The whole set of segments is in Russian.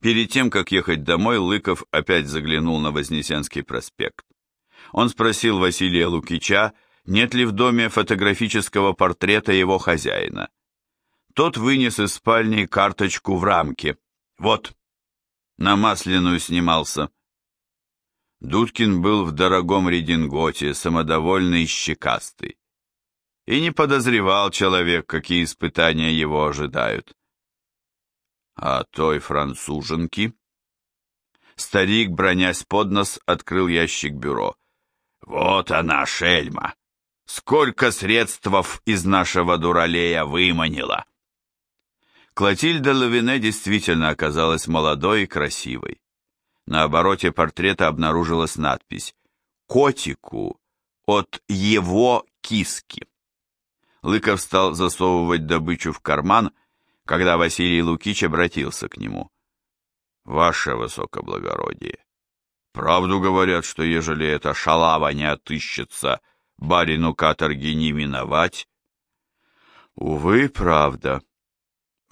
Перед тем, как ехать домой, Лыков опять заглянул на Вознесенский проспект. Он спросил Василия Лукича, нет ли в доме фотографического портрета его хозяина. Тот вынес из спальни карточку в рамке. Вот, на масляную снимался. Дудкин был в дорогом рединготе, самодовольный и щекастый. И не подозревал человек, какие испытания его ожидают. А той француженки? Старик, бронясь под нос, открыл ящик бюро. Вот она, шельма! Сколько средств из нашего дуралея выманила! Клотильда Лавине действительно оказалась молодой и красивой. На обороте портрета обнаружилась надпись «Котику от его киски». Лыков стал засовывать добычу в карман, когда Василий Лукич обратился к нему. «Ваше высокоблагородие, правду говорят, что ежели эта шалава не отыщется, барину каторги не миновать?» «Увы, правда»,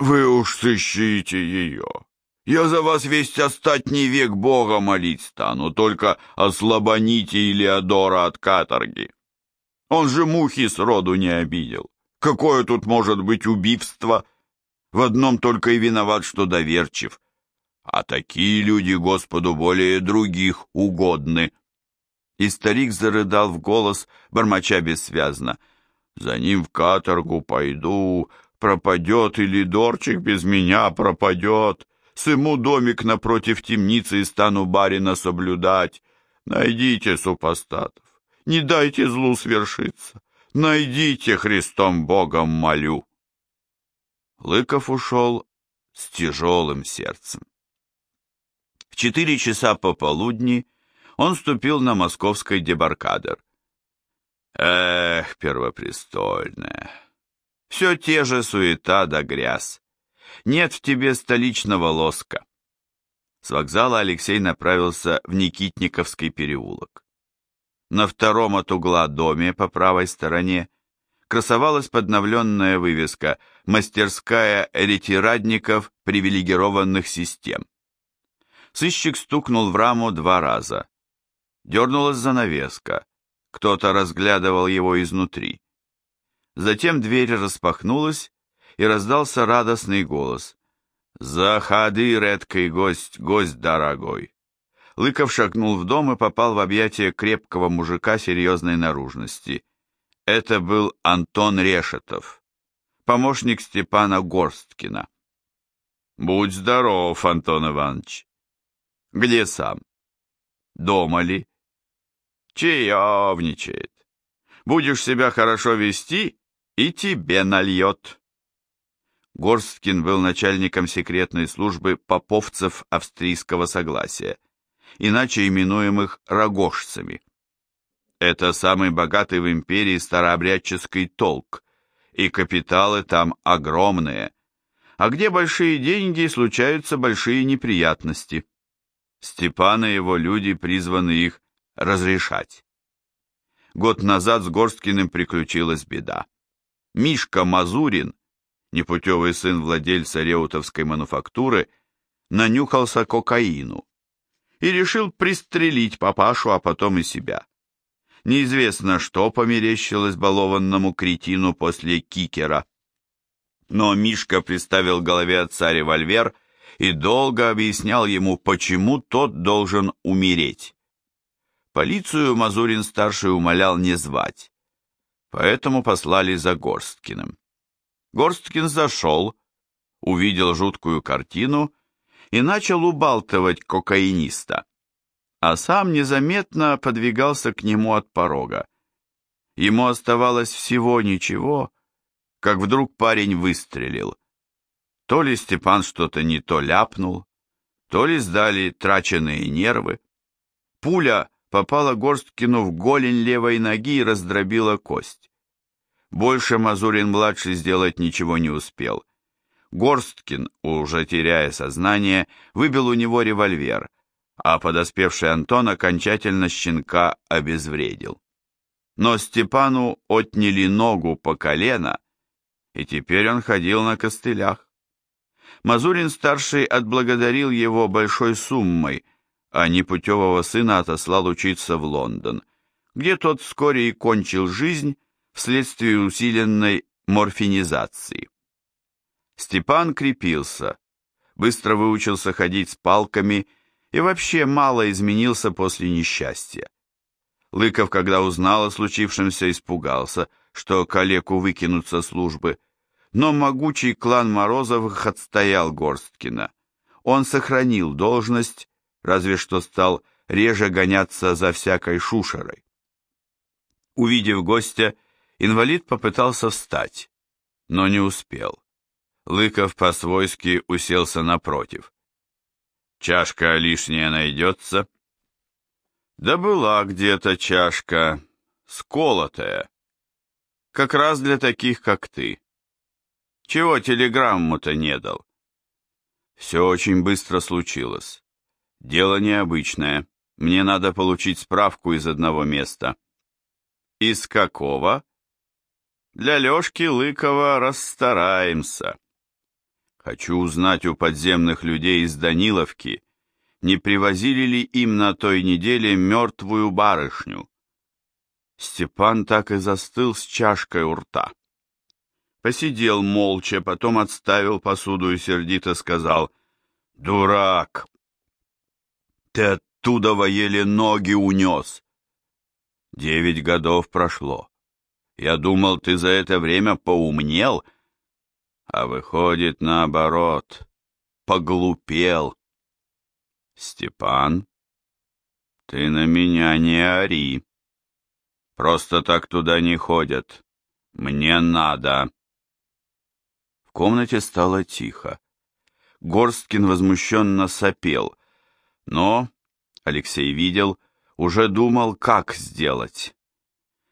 вы уж сыщите ее. Я за вас весь остатний век Бога молить стану, только ослабоните Илеодора от каторги. Он же мухи сроду не обидел. Какое тут может быть убийство? В одном только и виноват, что доверчив. А такие люди Господу более других угодны. И старик зарыдал в голос, бормоча бессвязно. За ним в каторгу пойду, Пропадет или Дорчик без меня пропадет. Сыму домик напротив темницы и стану барина соблюдать. Найдите супостатов, не дайте злу свершиться. Найдите Христом Богом молю. Лыков ушел с тяжелым сердцем. В четыре часа пополудни он ступил на московский дебаркадер. Эх, первопрестольная! Все те же суета да грязь. Нет в тебе столичного лоска. С вокзала Алексей направился в Никитниковский переулок. На втором от угла доме по правой стороне красовалась подновленная вывеска «Мастерская ретирадников привилегированных систем». Сыщик стукнул в раму два раза. Дернулась занавеска. Кто-то разглядывал его изнутри. Затем дверь распахнулась, и раздался радостный голос. «Заходи, редкий гость, гость дорогой!» Лыков шагнул в дом и попал в объятия крепкого мужика серьезной наружности. Это был Антон Решетов, помощник Степана Горсткина. «Будь здоров, Антон Иванович!» «Где сам?» «Дома ли?» «Чаевничает. Будешь себя хорошо вести, и тебе нальет. Горсткин был начальником секретной службы поповцев австрийского согласия, иначе именуемых рогожцами. Это самый богатый в империи старообрядческий толк, и капиталы там огромные. А где большие деньги, случаются большие неприятности. Степан и его люди призваны их разрешать. Год назад с Горсткиным приключилась беда. Мишка Мазурин, непутевый сын владельца реутовской мануфактуры, нанюхался кокаину и решил пристрелить папашу, а потом и себя. Неизвестно, что померещилось балованному кретину после кикера. Но Мишка приставил голове отца револьвер и долго объяснял ему, почему тот должен умереть. Полицию Мазурин-старший умолял не звать, поэтому послали за Горсткиным. Горсткин зашел, увидел жуткую картину и начал убалтывать кокаиниста, а сам незаметно подвигался к нему от порога. Ему оставалось всего ничего, как вдруг парень выстрелил. То ли Степан что-то не то ляпнул, то ли сдали траченные нервы. Пуля попала Горсткину в голень левой ноги и раздробила кость. Больше Мазурин-младший сделать ничего не успел. Горсткин, уже теряя сознание, выбил у него револьвер, а подоспевший Антон окончательно щенка обезвредил. Но Степану отняли ногу по колено, и теперь он ходил на костылях. Мазурин-старший отблагодарил его большой суммой, а непутевого сына отослал учиться в Лондон, где тот вскоре и кончил жизнь вследствие усиленной морфинизации. Степан крепился, быстро выучился ходить с палками и вообще мало изменился после несчастья. Лыков, когда узнал о случившемся, испугался, что калеку выкинут со службы, но могучий клан Морозовых отстоял Горсткина. Он сохранил должность, разве что стал реже гоняться за всякой шушерой. Увидев гостя, инвалид попытался встать, но не успел. Лыков по-свойски уселся напротив. «Чашка лишняя найдется?» «Да была где-то чашка, сколотая, как раз для таких, как ты. Чего телеграмму-то не дал?» Все очень быстро случилось. Дело необычное. Мне надо получить справку из одного места. Из какого? Для Лешки Лыкова расстараемся. Хочу узнать у подземных людей из Даниловки, не привозили ли им на той неделе мертвую барышню. Степан так и застыл с чашкой у рта. Посидел молча, потом отставил посуду и сердито сказал, «Дурак! Ты оттуда еле ноги унес!» Девять годов прошло. Я думал, ты за это время поумнел, а выходит наоборот, поглупел. Степан, ты на меня не ори. Просто так туда не ходят. Мне надо. В комнате стало тихо. Горсткин возмущенно сопел, но, Алексей видел, уже думал, как сделать.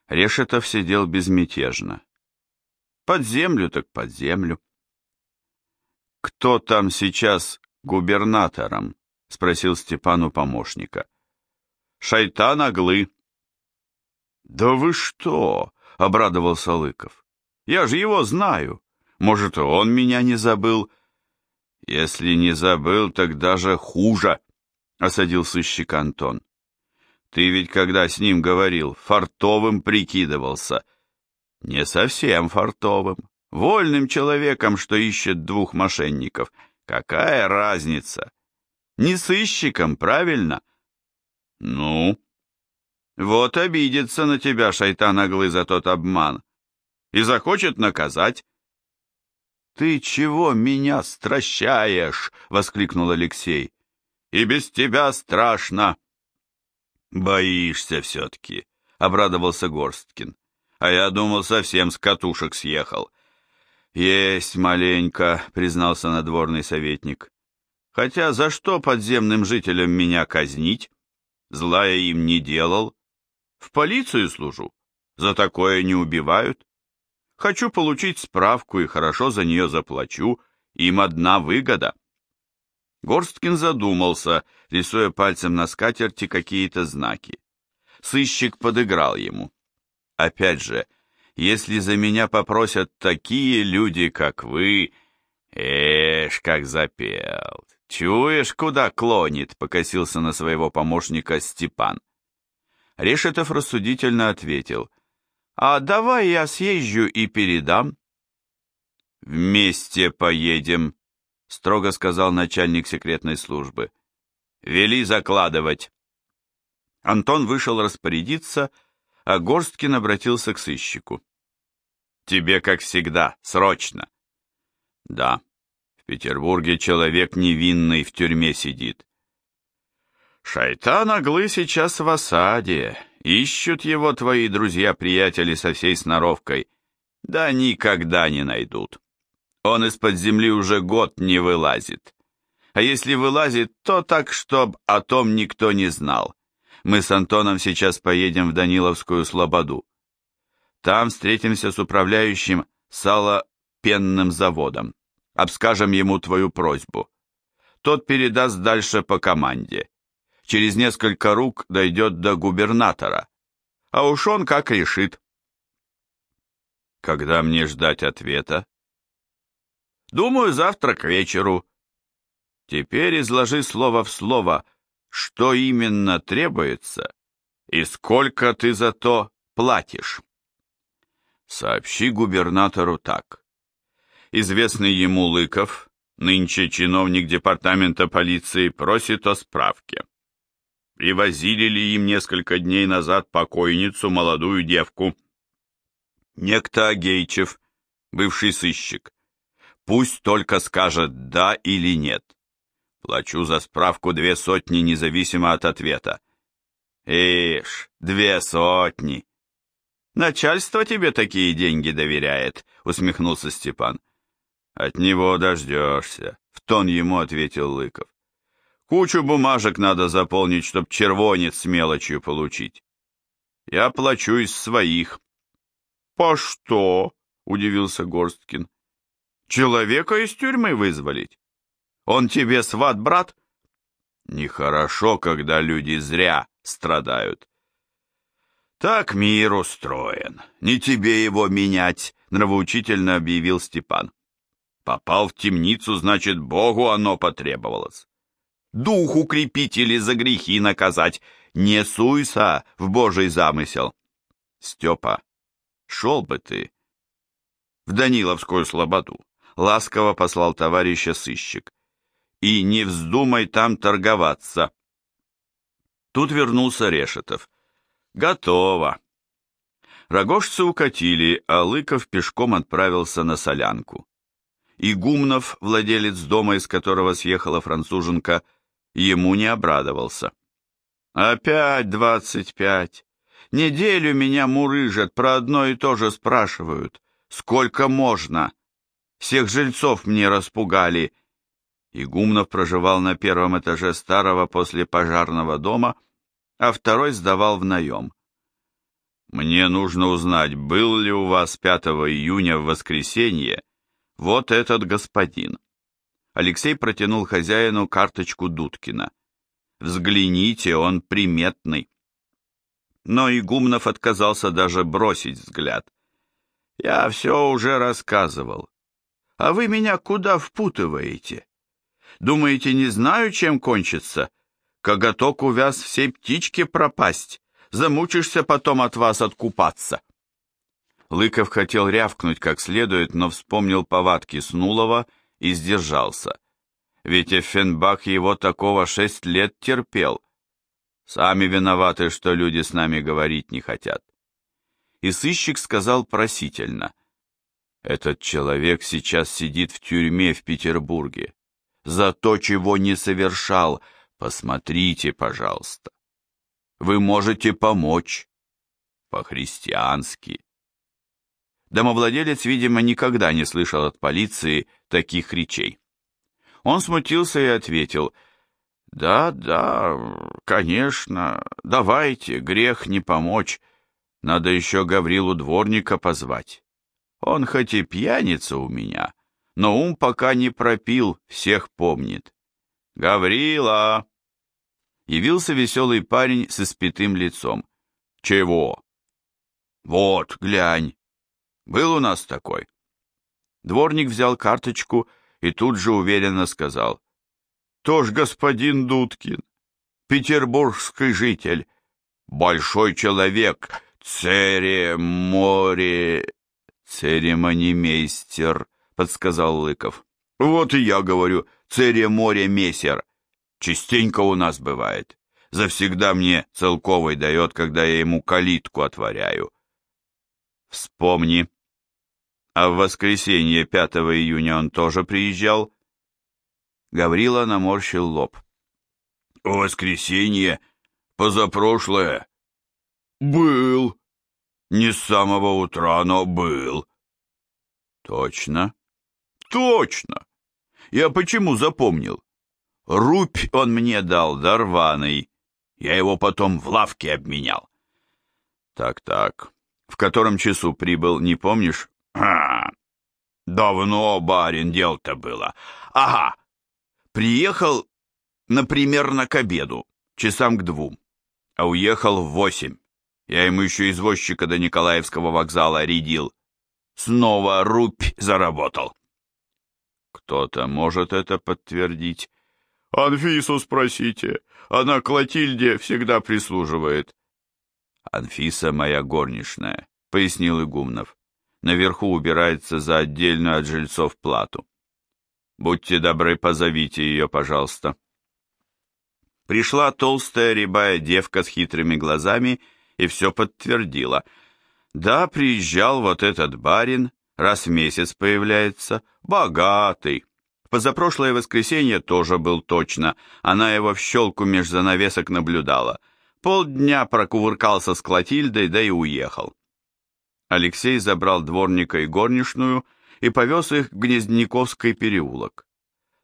Решетов сидел безмятежно. Под землю так под землю. «Кто там сейчас губернатором?» — спросил Степан у помощника. «Шайтан Аглы». «Да вы что?» — обрадовался Лыков. «Я же его знаю. Может, он меня не забыл?» «Если не забыл, так даже хуже», — осадил сыщик Антон. Ты ведь, когда с ним говорил, фартовым прикидывался. Не совсем фартовым. Вольным человеком, что ищет двух мошенников. Какая разница? Не сыщиком, правильно? Ну? Вот обидится на тебя шайтан оглы за тот обман. И захочет наказать. «Ты чего меня стращаешь?» — воскликнул Алексей. «И без тебя страшно!» «Боишься все-таки», — обрадовался Горсткин. «А я думал, совсем с катушек съехал». «Есть маленько», — признался надворный советник. «Хотя за что подземным жителям меня казнить? Зла я им не делал. В полицию служу. За такое не убивают. Хочу получить справку и хорошо за нее заплачу. Им одна выгода». Горсткин задумался, рисуя пальцем на скатерти какие-то знаки. Сыщик подыграл ему. Опять же, если за меня попросят такие люди, как вы... Эш, как запел. Чуешь, куда клонит, покосился на своего помощника Степан. Решетов рассудительно ответил. А давай я съезжу и передам. Вместе поедем, — строго сказал начальник секретной службы. «Вели закладывать». Антон вышел распорядиться, а Горсткин обратился к сыщику. «Тебе, как всегда, срочно». «Да, в Петербурге человек невинный в тюрьме сидит». «Шайтан Аглы сейчас в осаде. Ищут его твои друзья-приятели со всей сноровкой. Да никогда не найдут». Он из-под земли уже год не вылазит. А если вылазит, то так, чтоб о том никто не знал. Мы с Антоном сейчас поедем в Даниловскую Слободу. Там встретимся с управляющим салопенным заводом. Обскажем ему твою просьбу. Тот передаст дальше по команде. Через несколько рук дойдет до губернатора. А уж он как решит. Когда мне ждать ответа? Думаю, завтра к вечеру. Теперь изложи слово в слово, что именно требуется и сколько ты за то платишь. Сообщи губернатору так. Известный ему Лыков, нынче чиновник департамента полиции, просит о справке. Привозили ли им несколько дней назад покойницу, молодую девку? Некто Агейчев, бывший сыщик. Пусть только скажет «да» или «нет». Плачу за справку две сотни, независимо от ответа. Ишь, две сотни. Начальство тебе такие деньги доверяет, усмехнулся Степан. От него дождешься, в тон ему ответил Лыков. Кучу бумажек надо заполнить, чтоб червонец с мелочью получить. Я плачу из своих. По что? Удивился Горсткин. Человека из тюрьмы вызволить? Он тебе сват-брат? Нехорошо, когда люди зря страдают. Так мир устроен. Не тебе его менять, нравоучительно объявил Степан. Попал в темницу, значит, Богу оно потребовалось. Дух укрепить или за грехи наказать. Не суйся в Божий замысел. Степа, шел бы ты в Даниловскую слободу. Ласково послал товарища сыщик. И не вздумай там торговаться. Тут вернулся Решетов. Готово. Рогожцы укатили, а Лыков пешком отправился на солянку. И Гумнов, владелец дома, из которого съехала француженка, ему не обрадовался. «Опять двадцать пять. Неделю меня мурыжат, про одно и то же спрашивают. Сколько можно? Всех жильцов мне распугали». Игумнов проживал на первом этаже старого после пожарного дома, а второй сдавал в наем. «Мне нужно узнать, был ли у вас 5 июня в воскресенье вот этот господин». Алексей протянул хозяину карточку Дудкина. «Взгляните, он приметный». Но Игумнов отказался даже бросить взгляд. «Я все уже рассказывал. А вы меня куда впутываете? Думаете, не знаю, чем кончится?» Коготок увяз всей птички пропасть. Замучишься потом от вас откупаться. Лыков хотел рявкнуть как следует, но вспомнил повадки Снулова и сдержался. Ведь Эффенбах его такого шесть лет терпел. Сами виноваты, что люди с нами говорить не хотят. И сыщик сказал просительно. Этот человек сейчас сидит в тюрьме в Петербурге. За то, чего не совершал, Посмотрите, пожалуйста. Вы можете помочь. По-христиански. Домовладелец, видимо, никогда не слышал от полиции таких речей. Он смутился и ответил, «Да, да, конечно, давайте, грех не помочь. Надо еще Гаврилу Дворника позвать. Он хоть и пьяница у меня, но ум пока не пропил, всех помнит. «Гаврила!» Явился веселый парень с испитым лицом. «Чего?» «Вот, глянь. Был у нас такой». Дворник взял карточку и тут же уверенно сказал. «Тоже господин Дудкин, петербургский житель, большой человек, цереморе... церемонимейстер», — подсказал Лыков. «Вот и я говорю, Цере море мессер. Частенько у нас бывает. Завсегда мне целковый дает, когда я ему калитку отворяю. Вспомни. А в воскресенье 5 июня он тоже приезжал? Гаврила наморщил лоб. Воскресенье? Позапрошлое? Был. Не с самого утра, но был. Точно? Точно. Я почему запомнил? Рубь он мне дал, дарваный. Я его потом в лавке обменял. Так-так. В котором часу прибыл, не помнишь? А, давно, барин, дел-то было. Ага. Приехал, например, на к обеду, часам к двум, а уехал в восемь. Я ему еще извозчика до Николаевского вокзала рядил. Снова рубь заработал. Кто-то может это подтвердить. Анфису спросите, она Клотильде всегда прислуживает. Анфиса моя горничная, пояснил Игумнов. Наверху убирается за отдельную от жильцов плату. Будьте добры, позовите ее, пожалуйста. Пришла толстая рябая девка с хитрыми глазами и все подтвердила. Да, приезжал вот этот барин, раз в месяц появляется, богатый. Позапрошлое воскресенье тоже был точно, она его в щелку меж занавесок наблюдала. Полдня прокувыркался с Клотильдой, да и уехал. Алексей забрал дворника и горничную и повез их в Гнездниковский переулок.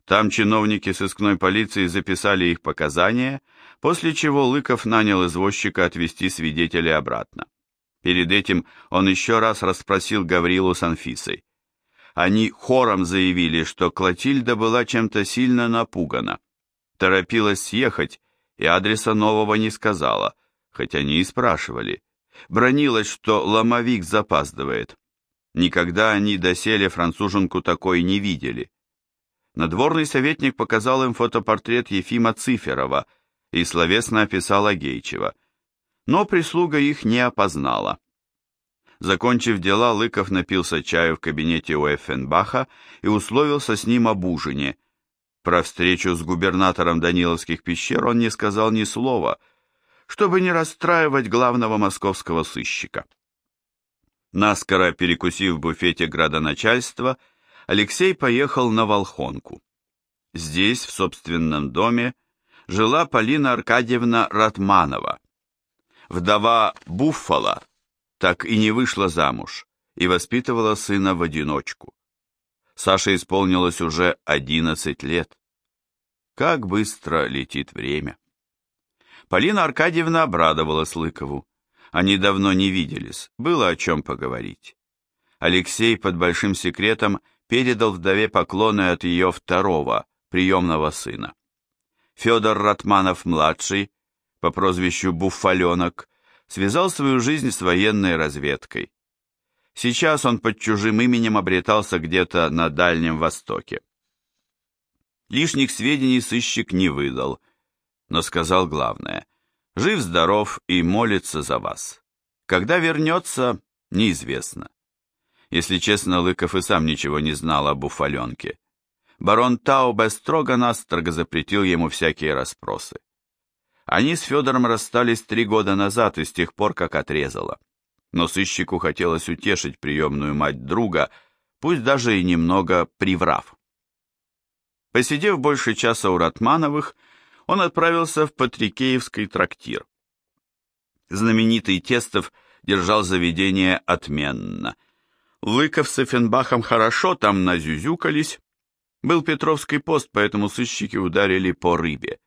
Там чиновники сыскной полиции записали их показания, после чего Лыков нанял извозчика отвезти свидетелей обратно. Перед этим он еще раз расспросил Гаврилу с Анфисой. Они хором заявили, что Клотильда была чем-то сильно напугана. Торопилась съехать и адреса нового не сказала, хотя они и спрашивали. Бронилась, что ломовик запаздывает. Никогда они доселе француженку такой не видели. Надворный советник показал им фотопортрет Ефима Циферова и словесно описал Агейчева. Но прислуга их не опознала. Закончив дела, Лыков напился чаю в кабинете у Эффенбаха и условился с ним об ужине. Про встречу с губернатором Даниловских пещер он не сказал ни слова, чтобы не расстраивать главного московского сыщика. Наскоро перекусив в буфете градоначальства, Алексей поехал на Волхонку. Здесь, в собственном доме, жила Полина Аркадьевна Ратманова. Вдова Буффало так и не вышла замуж и воспитывала сына в одиночку. Саше исполнилось уже 11 лет. Как быстро летит время. Полина Аркадьевна обрадовалась Лыкову. Они давно не виделись, было о чем поговорить. Алексей под большим секретом передал вдове поклоны от ее второго, приемного сына. Федор Ратманов-младший, по прозвищу Буфаленок, связал свою жизнь с военной разведкой. Сейчас он под чужим именем обретался где-то на Дальнем Востоке. Лишних сведений сыщик не выдал, но сказал главное. Жив-здоров и молится за вас. Когда вернется, неизвестно. Если честно, Лыков и сам ничего не знал об уфаленке. Барон Таубе строго-настрого запретил ему всякие расспросы. Они с Федором расстались три года назад и с тех пор, как отрезало. Но сыщику хотелось утешить приемную мать друга, пусть даже и немного приврав. Посидев больше часа у Ратмановых, он отправился в Патрикеевский трактир. Знаменитый Тестов держал заведение отменно – Лыков с Эффенбахом хорошо там назюзюкались. Был Петровский пост, поэтому сыщики ударили по рыбе.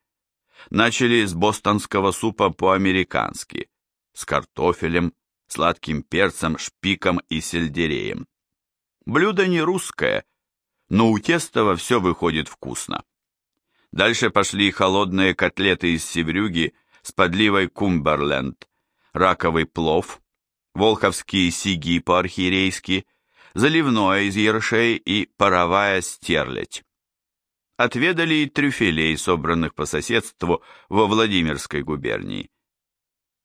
Начали с бостонского супа по-американски, с картофелем, сладким перцем, шпиком и сельдереем. Блюдо не русское, но у Тестова все выходит вкусно. Дальше пошли холодные котлеты из севрюги с подливой кумберленд, раковый плов, волховские сиги по-архиерейски, заливное из ершей и паровая стерлядь. Отведали трюфелей, собранных по соседству во Владимирской губернии.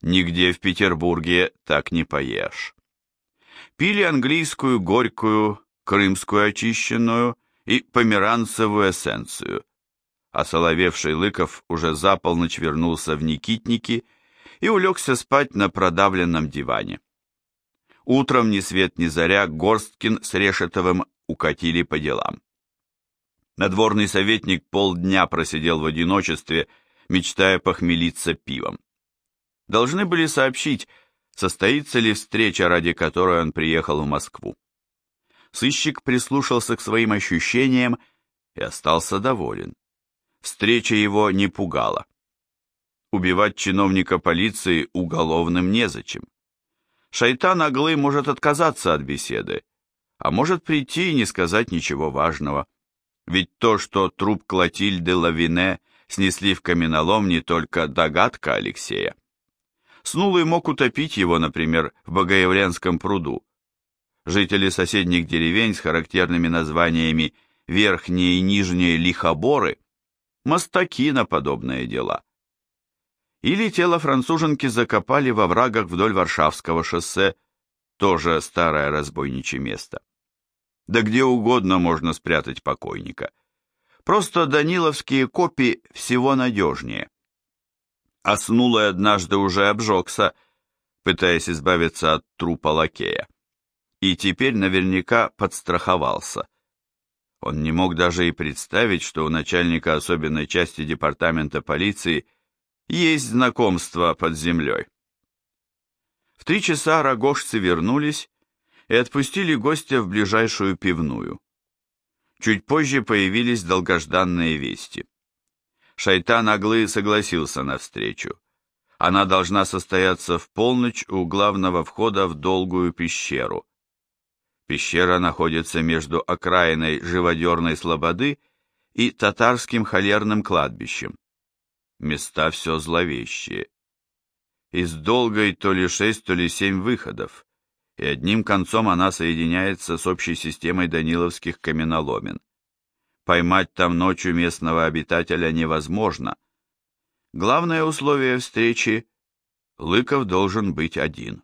Нигде в Петербурге так не поешь. Пили английскую горькую, крымскую очищенную и померанцевую эссенцию. А соловевший Лыков уже за полночь вернулся в Никитники и улегся спать на продавленном диване. Утром ни свет ни заря Горсткин с Решетовым укатили по делам. Надворный советник полдня просидел в одиночестве, мечтая похмелиться пивом. Должны были сообщить, состоится ли встреча, ради которой он приехал в Москву. Сыщик прислушался к своим ощущениям и остался доволен. Встреча его не пугала. Убивать чиновника полиции уголовным незачем. Шайтан Аглы может отказаться от беседы, а может прийти и не сказать ничего важного. Ведь то, что труп Клотильды Лавине снесли в каменолом, не только догадка Алексея. Снулый мог утопить его, например, в Богоявленском пруду. Жители соседних деревень с характерными названиями верхние и нижние лихоборы, мостаки на подобные дела. Или тело француженки закопали во врагах вдоль Варшавского шоссе, тоже старое разбойничье место. Да где угодно можно спрятать покойника. Просто даниловские копии всего надежнее. А Снулый однажды уже обжегся, пытаясь избавиться от трупа лакея. И теперь наверняка подстраховался. Он не мог даже и представить, что у начальника особенной части департамента полиции есть знакомство под землей. В три часа рогожцы вернулись и отпустили гостя в ближайшую пивную. Чуть позже появились долгожданные вести. Шайтан Аглы согласился на встречу. Она должна состояться в полночь у главного входа в долгую пещеру. Пещера находится между окраиной живодерной слободы и татарским холерным кладбищем. Места все зловещие. Из долгой то ли шесть, то ли семь выходов, и одним концом она соединяется с общей системой даниловских каменоломен. Поймать там ночью местного обитателя невозможно. Главное условие встречи – Лыков должен быть один.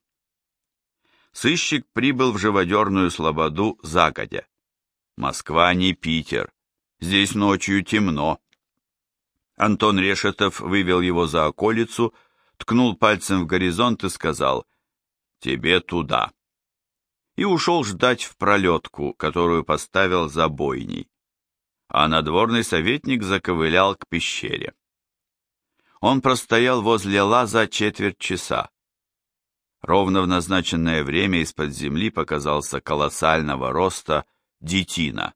Сыщик прибыл в живодерную слободу загодя. Москва не Питер. Здесь ночью темно. Антон Решетов вывел его за околицу, ткнул пальцем в горизонт и сказал «Тебе туда» и ушел ждать в пролетку, которую поставил за бойней. А надворный советник заковылял к пещере. Он простоял возле лаза четверть часа. Ровно в назначенное время из-под земли показался колоссального роста детина.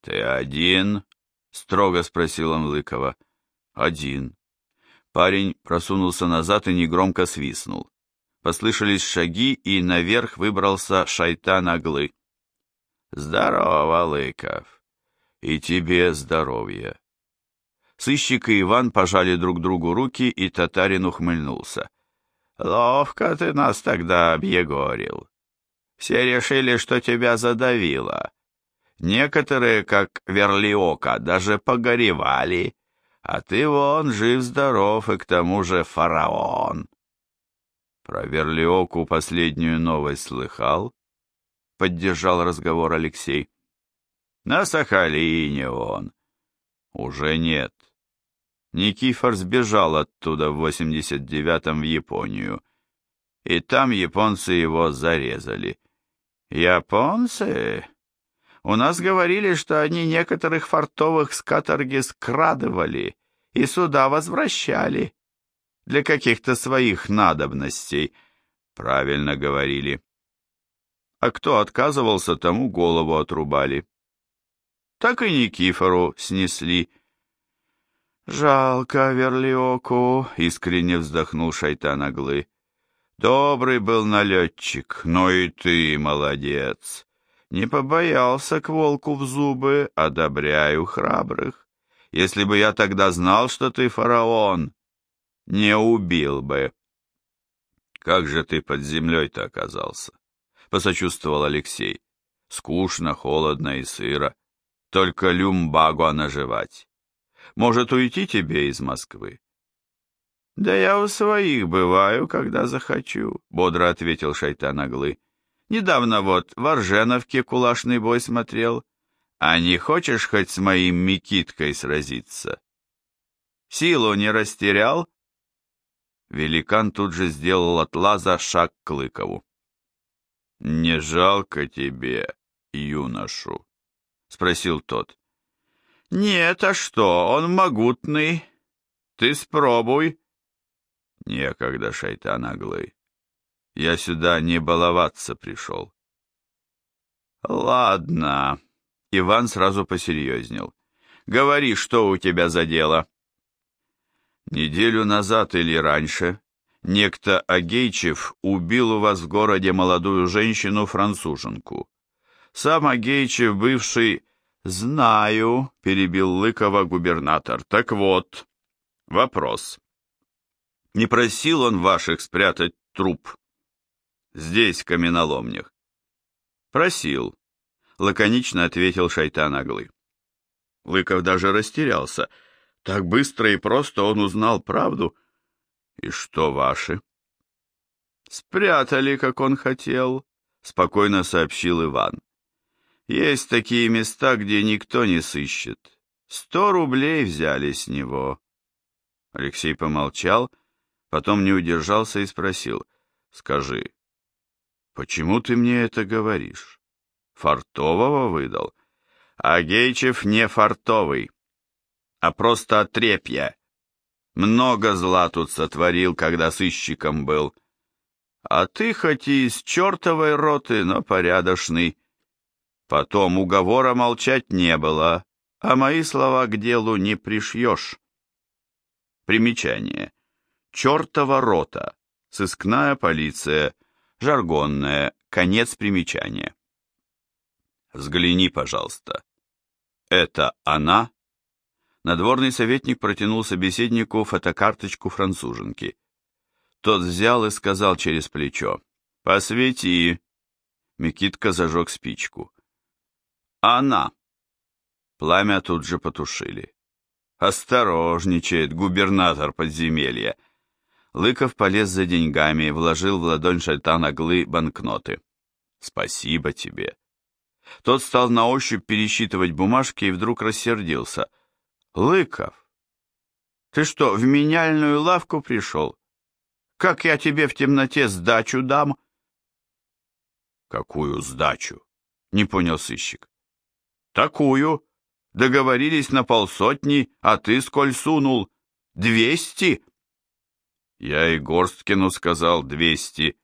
«Ты один?» — строго спросил он Лыкова. «Один». Парень просунулся назад и негромко свистнул. Послышались шаги, и наверх выбрался шайтан Аглы. «Здорово, Лыков! И тебе здоровья!» Сыщик и Иван пожали друг другу руки, и татарин ухмыльнулся. «Ловко ты нас тогда объегорил. Все решили, что тебя задавило. Некоторые, как Верлиока, даже погоревали, а ты вон жив-здоров и к тому же фараон». Про Верлиоку последнюю новость слыхал? Поддержал разговор Алексей. На Сахалине он. Уже нет. Никифор сбежал оттуда в 89-м в Японию. И там японцы его зарезали. Японцы? У нас говорили, что они некоторых фартовых с каторги скрадывали и сюда возвращали для каких-то своих надобностей, правильно говорили. А кто отказывался, тому голову отрубали. Так и Никифору снесли. «Жалко Верлиоку», — искренне вздохнул шайтан Аглы. «Добрый был налетчик, но и ты молодец. Не побоялся к волку в зубы, одобряю храбрых. Если бы я тогда знал, что ты фараон, не убил бы. Как же ты под землей-то оказался? Посочувствовал Алексей. Скучно, холодно и сыро. Только люмбагу наживать. Может, уйти тебе из Москвы? Да я у своих бываю, когда захочу, бодро ответил шайтан Аглы. Недавно вот в Орженовке кулашный бой смотрел. А не хочешь хоть с моим Микиткой сразиться? Силу не растерял? Великан тут же сделал от лаза шаг к Клыкову. «Не жалко тебе, юношу?» — спросил тот. «Нет, а что, он могутный. Ты спробуй». «Некогда, шайтан наглый. Я сюда не баловаться пришел». «Ладно», — Иван сразу посерьезнел. «Говори, что у тебя за дело?» Неделю назад или раньше некто Агейчев убил у вас в городе молодую женщину-француженку. Сам Агейчев, бывший... «Знаю», — перебил Лыкова губернатор. «Так вот, вопрос. Не просил он ваших спрятать труп? Здесь, в каменоломнях?» «Просил. лаконично ответил шайтан Аглы. Лыков даже растерялся. Так быстро и просто он узнал правду. И что ваши? Спрятали, как он хотел, спокойно сообщил Иван. Есть такие места, где никто не сыщет. Сто рублей взяли с него. Алексей помолчал, потом не удержался и спросил. Скажи, почему ты мне это говоришь? Фартового выдал? А Гейчев не фартовый, а просто отрепья. Много зла тут сотворил, когда сыщиком был. А ты хоть и из чертовой роты, но порядочный. Потом уговора молчать не было, а мои слова к делу не пришьешь. Примечание. Чертова рота. Сыскная полиция. Жаргонная. Конец примечания. Взгляни, пожалуйста. «Это она?» Надворный советник протянул собеседнику фотокарточку француженки. Тот взял и сказал через плечо. «Посвети!» Микитка зажег спичку. «Она!» Пламя тут же потушили. «Осторожничает губернатор подземелья!» Лыков полез за деньгами и вложил в ладонь шальтана глы банкноты. «Спасибо тебе!» Тот стал на ощупь пересчитывать бумажки и вдруг рассердился. «Лыков, ты что, в меняльную лавку пришел? Как я тебе в темноте сдачу дам?» «Какую сдачу?» — не понял сыщик. «Такую. Договорились на полсотни, а ты сколь сунул? Двести?» Я и Горсткину сказал двести.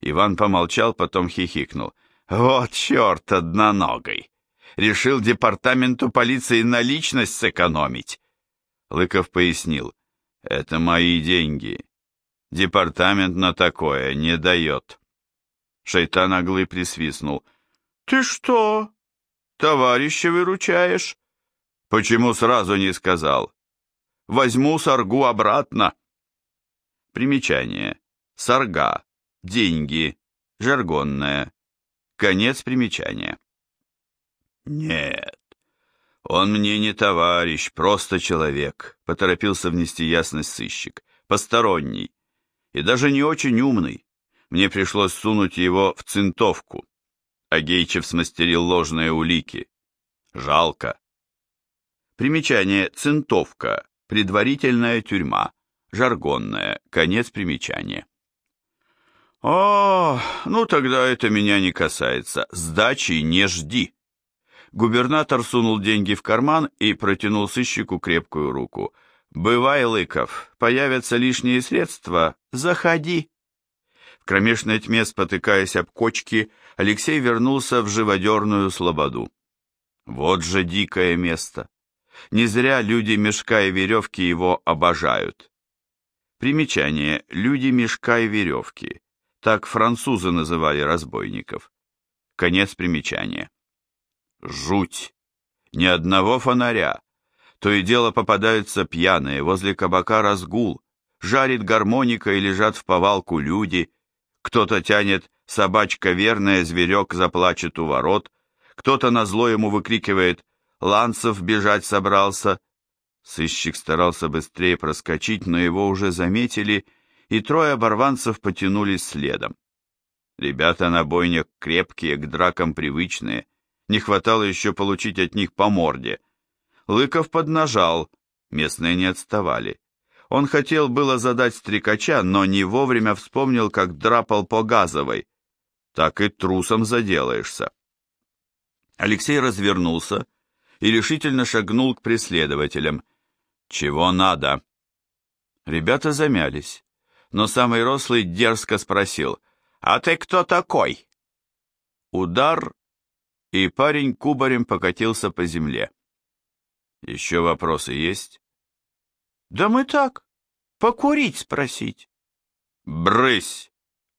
Иван помолчал, потом хихикнул. Вот черт одноногой! Решил департаменту полиции наличность сэкономить. Лыков пояснил. Это мои деньги. Департамент на такое не дает. Шайтан оглы присвистнул. Ты что, товарища выручаешь? Почему сразу не сказал? Возьму соргу обратно. Примечание. Сорга. Деньги. Жаргонное. Конец примечания. Нет, он мне не товарищ, просто человек, поторопился внести ясность сыщик, посторонний и даже не очень умный. Мне пришлось сунуть его в цинтовку. А смастерил ложные улики. Жалко. Примечание «цинтовка», предварительная тюрьма, жаргонная, конец примечания. «О, ну тогда это меня не касается. Сдачи не жди». Губернатор сунул деньги в карман и протянул сыщику крепкую руку. «Бывай, Лыков, появятся лишние средства, заходи». В кромешной тьме, спотыкаясь об кочки, Алексей вернулся в живодерную слободу. Вот же дикое место. Не зря люди мешка и веревки его обожают. Примечание. Люди мешка и веревки. Так французы называли разбойников. Конец примечания. Жуть! Ни одного фонаря. То и дело попадаются пьяные, возле кабака разгул, жарит гармоника и лежат в повалку люди, кто-то тянет «собачка верная, зверек заплачет у ворот», кто-то назло ему выкрикивает «Ланцев бежать собрался». Сыщик старался быстрее проскочить, но его уже заметили и трое оборванцев потянулись следом. Ребята на бойнях крепкие, к дракам привычные, не хватало еще получить от них по морде. Лыков поднажал, местные не отставали. Он хотел было задать стрекача, но не вовремя вспомнил, как драпал по газовой. Так и трусом заделаешься. Алексей развернулся и решительно шагнул к преследователям. «Чего надо?» Ребята замялись но самый рослый дерзко спросил, «А ты кто такой?» Удар, и парень кубарем покатился по земле. «Еще вопросы есть?» «Да мы так, покурить спросить». «Брысь!»